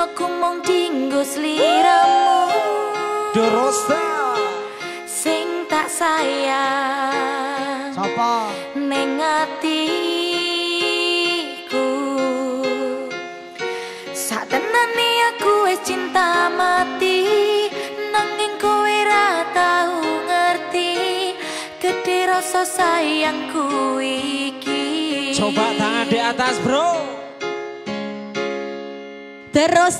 aku mong dinggo sliramu Dorosta Sing tak sayang. Sapa? Neng atiku. Saat tenani aku es cinta mati Nanging kowe ra tau ngerti Gede rasa sayangku iki. Coba tangan di atas bro. Terus.